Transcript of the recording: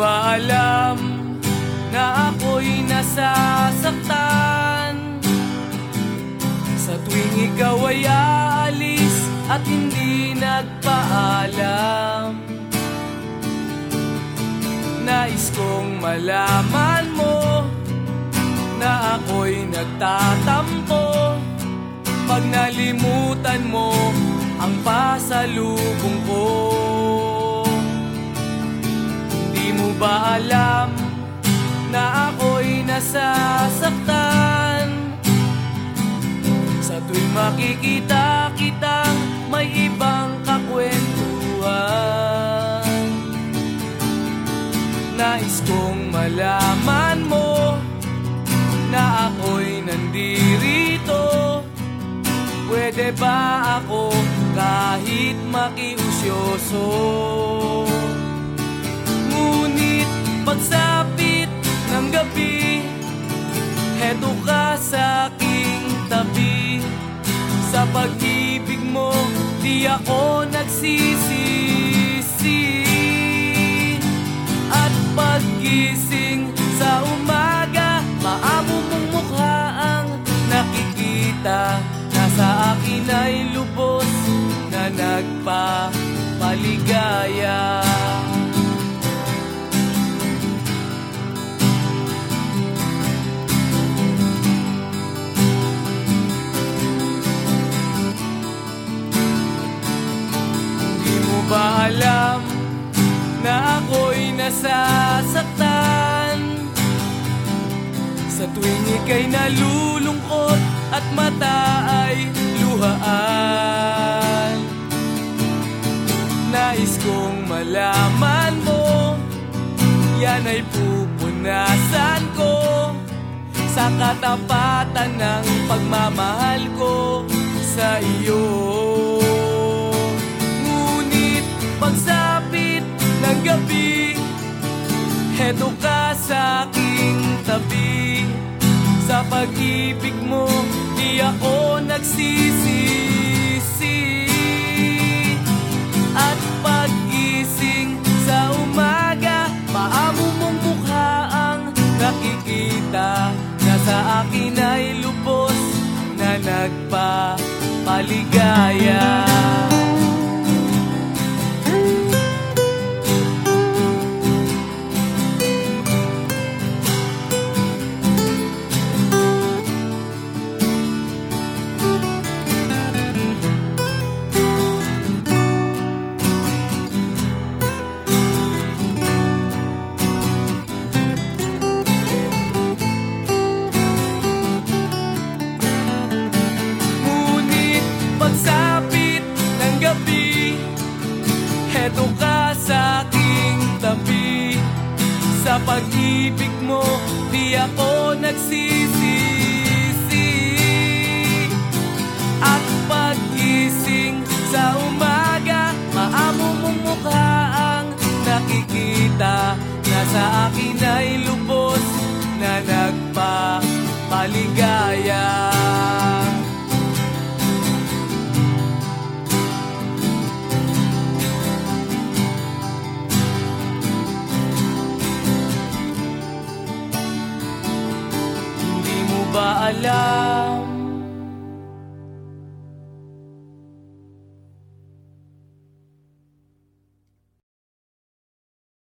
ba alam na ako'y nasasaktan? Sa tuwing ikaw ay aalis at hindi nagpaalam Nais kong malaman mo na ako'y nagtatampo Pag nalimutan mo ang pasalubong ko mo ba alam na ako'y nasasaktan Sa tuwing makikita kitang may ibang kakwentuhan Nais kong malaman mo na ako'y nandirito Pwede ba ako kahit makiusyoso? Pagsapit ng gabi Heto ka sa aking tabi. Sa pag-ibig mo di ako nagsisisi. At paggising sa umaga Maamo mong mukha ang nakikita. Nasa akin ay lubos na nagpapaligaya nasasaktan. Sa tuwing ika'y nalulungkot at mata ay luhaan Nais kong malaman mo Yan ay pupunasan ko Sa katapatan ng pagmamahal ko sa iyo sa aking tabi. Sa pag-ibig mo di ako nagsisisi. At paggising sa umaga Maamo mong mukha ang nakikita? Na sa akin ay lubos na nagpapaligaya Heto ka sa aking tabi. Sa pag-ibig mo di ako nagsisisi. At paggising sa umaga Maamo mong mukha ang nakikita Na sa akin ay lubos na nagpapaligaya Hindi mo ba alam